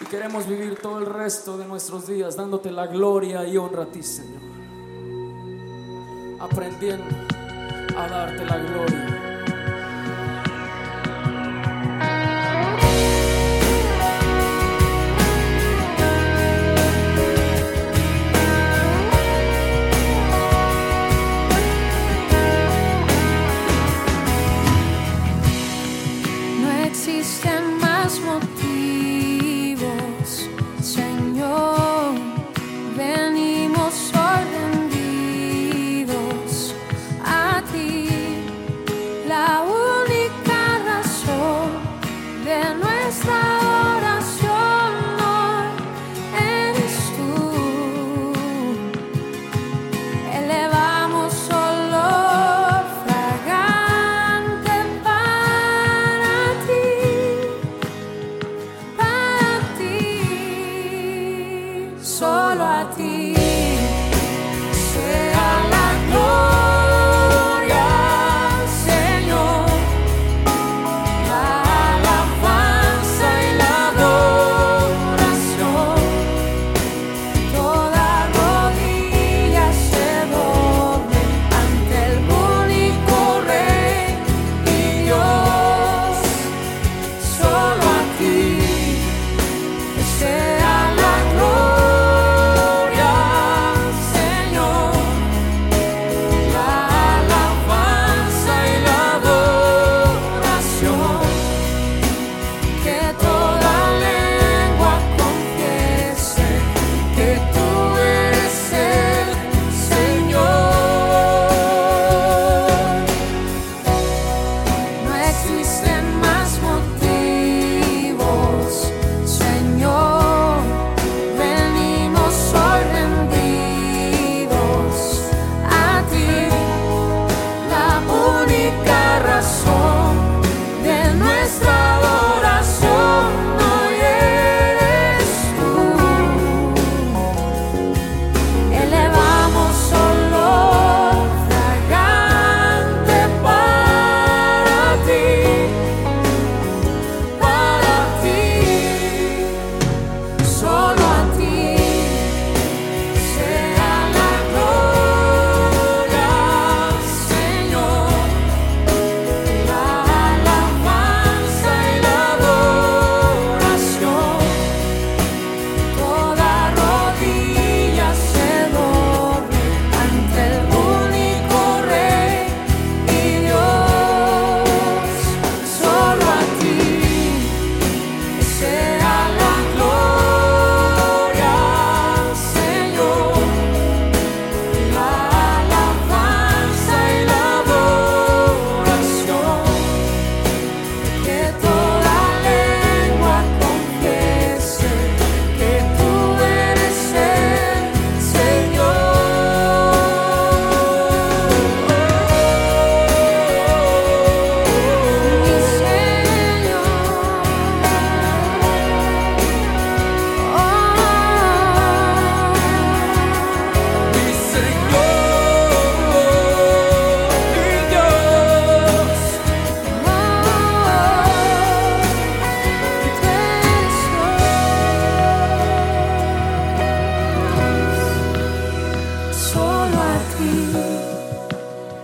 Y queremos vivir todo el resto de nuestros días dándote la gloria y honra a ti, Señor. Aprendiendo a darte la gloria.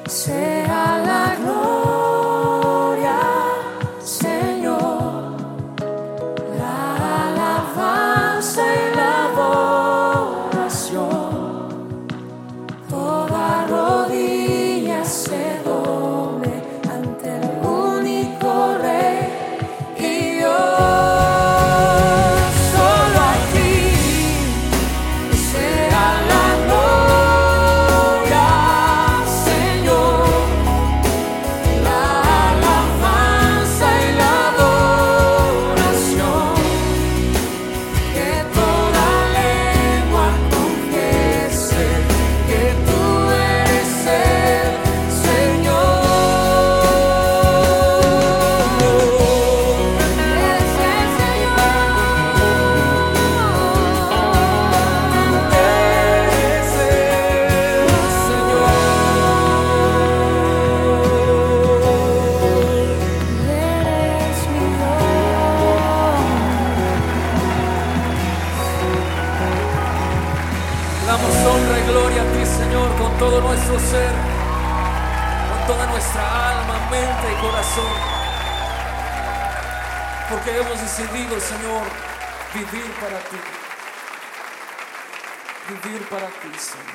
새 Señor, con todo nuestro ser, con toda nuestra alma, mente y corazón. Porque hemos decidido, Señor, vivir para ti. Vivir para ti, Señor.